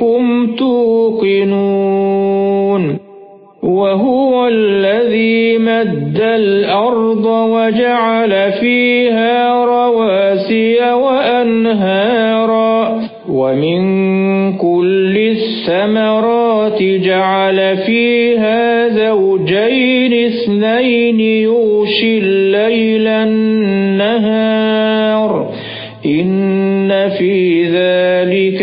ربكم توقنون وهو الذي مد الأرض وجعل فيها رواسي وأنهارا ومن كل الثمرات جعل فيها زوجين اثنين يغشي الليل النهار إن في ذلك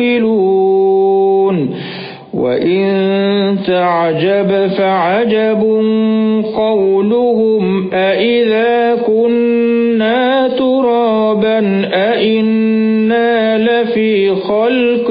يعقلون. وإن تعجب فعجب قولهم أئذا كنا ترابا أئنا لفي خلق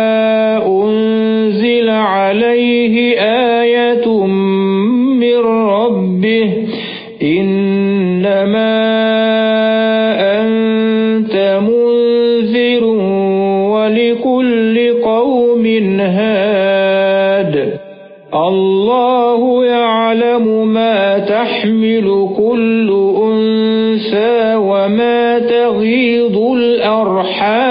عليه آية من ربه إنما أنت منذر ولكل قوم هاد الله يعلم ما تحمل كل أنثى وما تغيض الأرحام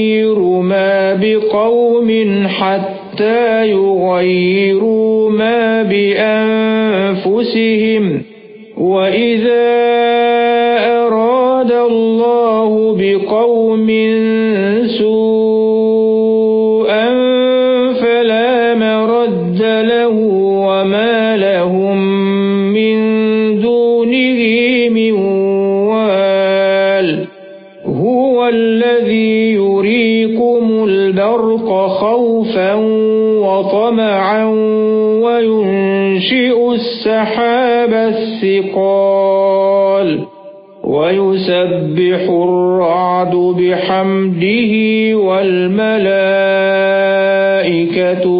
يُغَيِّرُ مَا بِقَوْمٍ حَتَّى يُغَيِّرُوا مَا بِأَنفُسِهِمْ وَإِذَا السَّحَابَ الثِّقَالَ وَيُسَبِّحُ الرَّعْدُ بِحَمْدِهِ وَالْمَلَائِكَةُ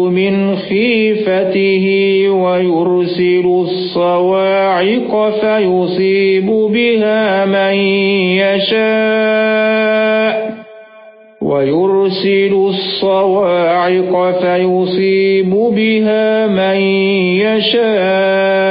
مِنْ خِيفَتِهِ وَيُرْسِلُ الصَّوَاعِقَ فَيُصِيبُ بِهَا مَن يَشَاءُ وَيُرْسِلُ الصَّوَاعِقَ فَيُصِيبُ بِهَا مَن يَشَاءُ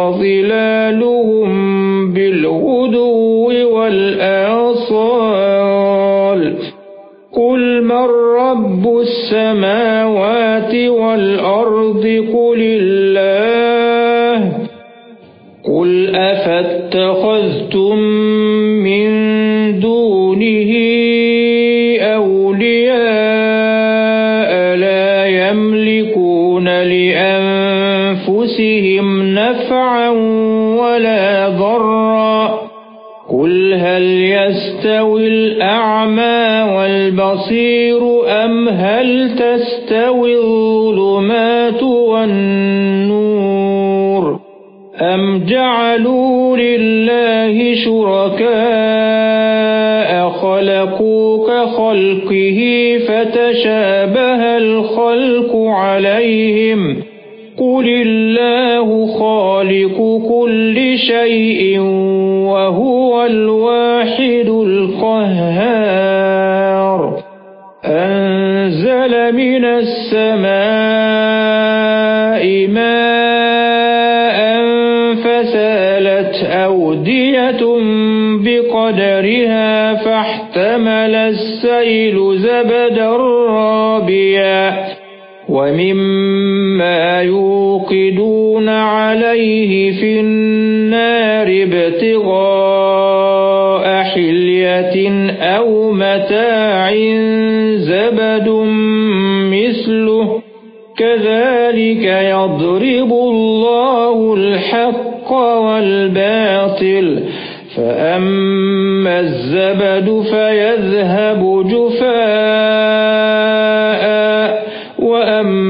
وَظِلَالُهُم بِالْغُدُوِّ وَالْآصَالِ قُلْ مَن رَّبُّ السَّمَاوَاتِ وَالْأَرْضِ قُلِ اللَّهُ قُلْ أَفَاتَّخَذْتُم قُلْ هَلْ يَسْتَوِي الْأَعْمَى وَالْبَصِيرُ أَمْ هَلْ تَسْتَوِي الظُّلُمَاتُ وَالنُّورُ أَمْ جَعَلُوا لِلَّهِ شُرَكَاءَ خَلَقُوا كَخَلْقِهِ فَتَشَابَهَ الْخَلْقُ عَلَيْهِمْ قُلِ اللَّهُ خَالِقُ كُلِّ شَيْءٍ وَهُوَ الْوَاحِدُ الْقَهَّارُ أَنزَلَ مِنَ السَّمَاءِ كَذَلِكَ يَضْرِبُ اللَّهُ الْحَقَّ وَالْبَاطِلَ. فَأَمَّا الزَّبَدُ فَيَذْهَبُ جُفَاءً وَأَمَّا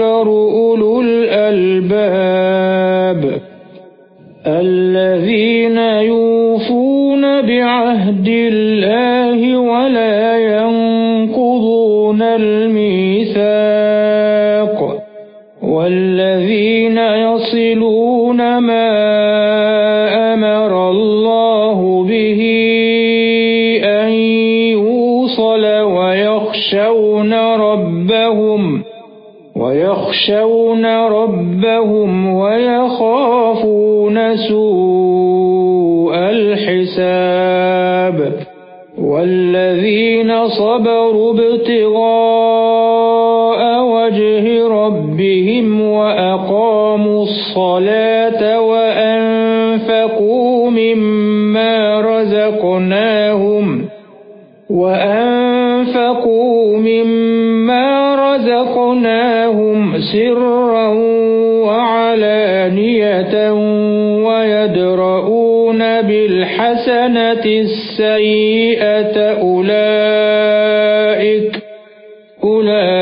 أولو الألباب الذين يوفون بعهد الله ولا ينقضون الميثاق. رزقناهم وأنفقوا مما رزقناهم سرا وعلانية ويدرؤون بالحسنة السيئة أولئك أولئك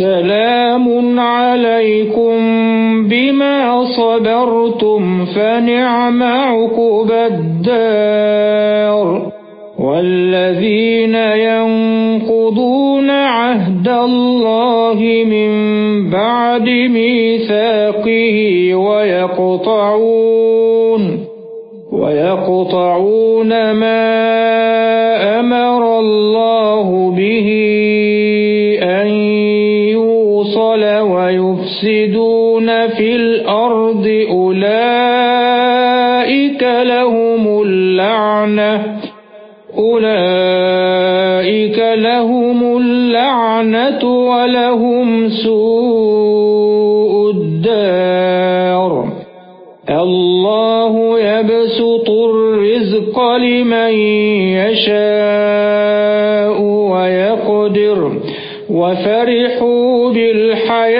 سلام عليكم بما صبرتم فنعم عقب الدار. والذين ينقضون عهد الله من بعد ميثاقه ويقطعون ويقطعون ما أمر الله به. اللعنة ولهم سوء الدار الله يبسط الرزق لمن يشاء ويقدر وفرحوا بالحياة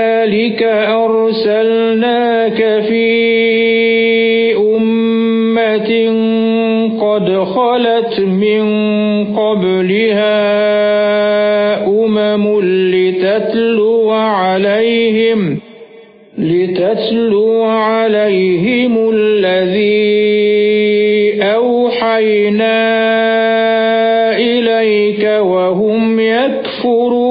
خلت من قبلها أمم لتتلو عليهم لتتلو عليهم الذي أوحينا إليك وهم يكفرون.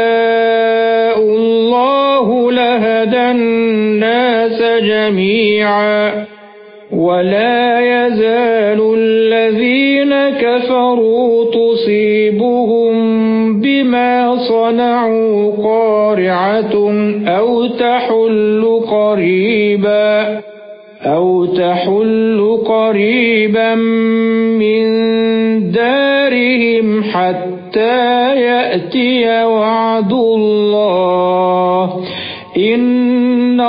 جميعا ولا يزال الذين كفروا تصيبهم بما صنعوا قارعة أو تحل قريبا أو تحل قريبا من دارهم حتى يأتي وعد الله. إن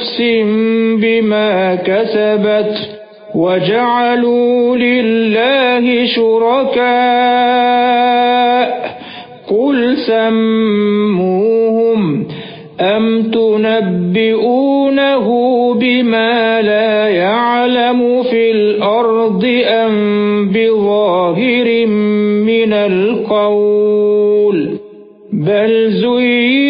نفس بما كسبت وَجَعَلُوا لِلَّهِ شُرَكَاءَ. قُلْ سَمُّوهُمْ أَمْ تُنَبِّئُونَهُ بِمَا لَا يَعْلَمُ فِي الْأَرْضِ أَمْ بِظَاهِرٍ مِنَ الْقَوْلِ؟ بَلْ زُيِّنَ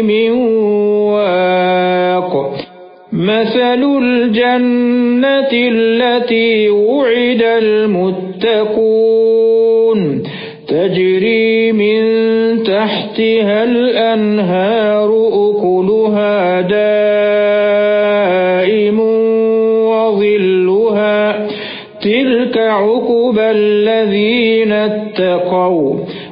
مِن وَاقٍ. مَثَلُ الْجَنَّةِ الَّتِي وُعِدَ الْمُتَّقُونَ. تَجْرِي مِن تَحْتِهَا الْأَنْهَارُ أُكُلُهَا دَائِمٌ وَظِلُّهَا. تِلْكَ عُقْبَى الَّذِينَ اتَّقَوْا.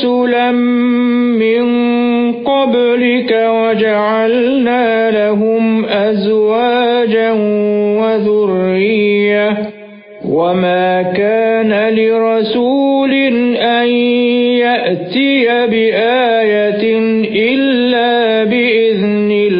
رُسُلًا مِنْ قَبْلِكَ وَجَعَلْنَا لَهُمْ أَزْوَاجًا وَذُرِّيَّةً. وَمَا كَانَ لِرَسُولٍ أَن يأتي بآية إلا بإذن الله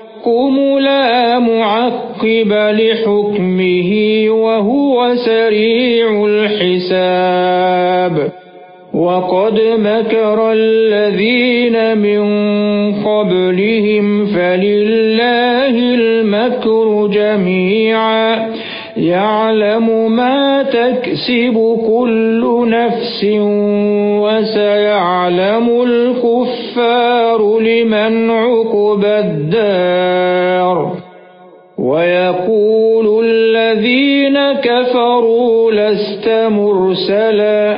يَحْكُمُ لَا مُعَقِّبَ لِحُكْمِهِ وَهُوَ سَرِيعُ الْحِسَابِ. وَقَدْ مَكَرَ الَّذِينَ مِنْ قَبْلِهِمْ فَلِلَّهِ الْمَكْرُ جَمِيعًا. يَعْلَمُ مَا تَكْسِبُ كُلُّ نَفْسٍ وَسَيَعْلَمُ الْكُفَّارُ لِمَنْ عُقْبَى الدَّارِ وَيَقُولُ الَّذِينَ كَفَرُوا لَسْتَ مُرْسَلًا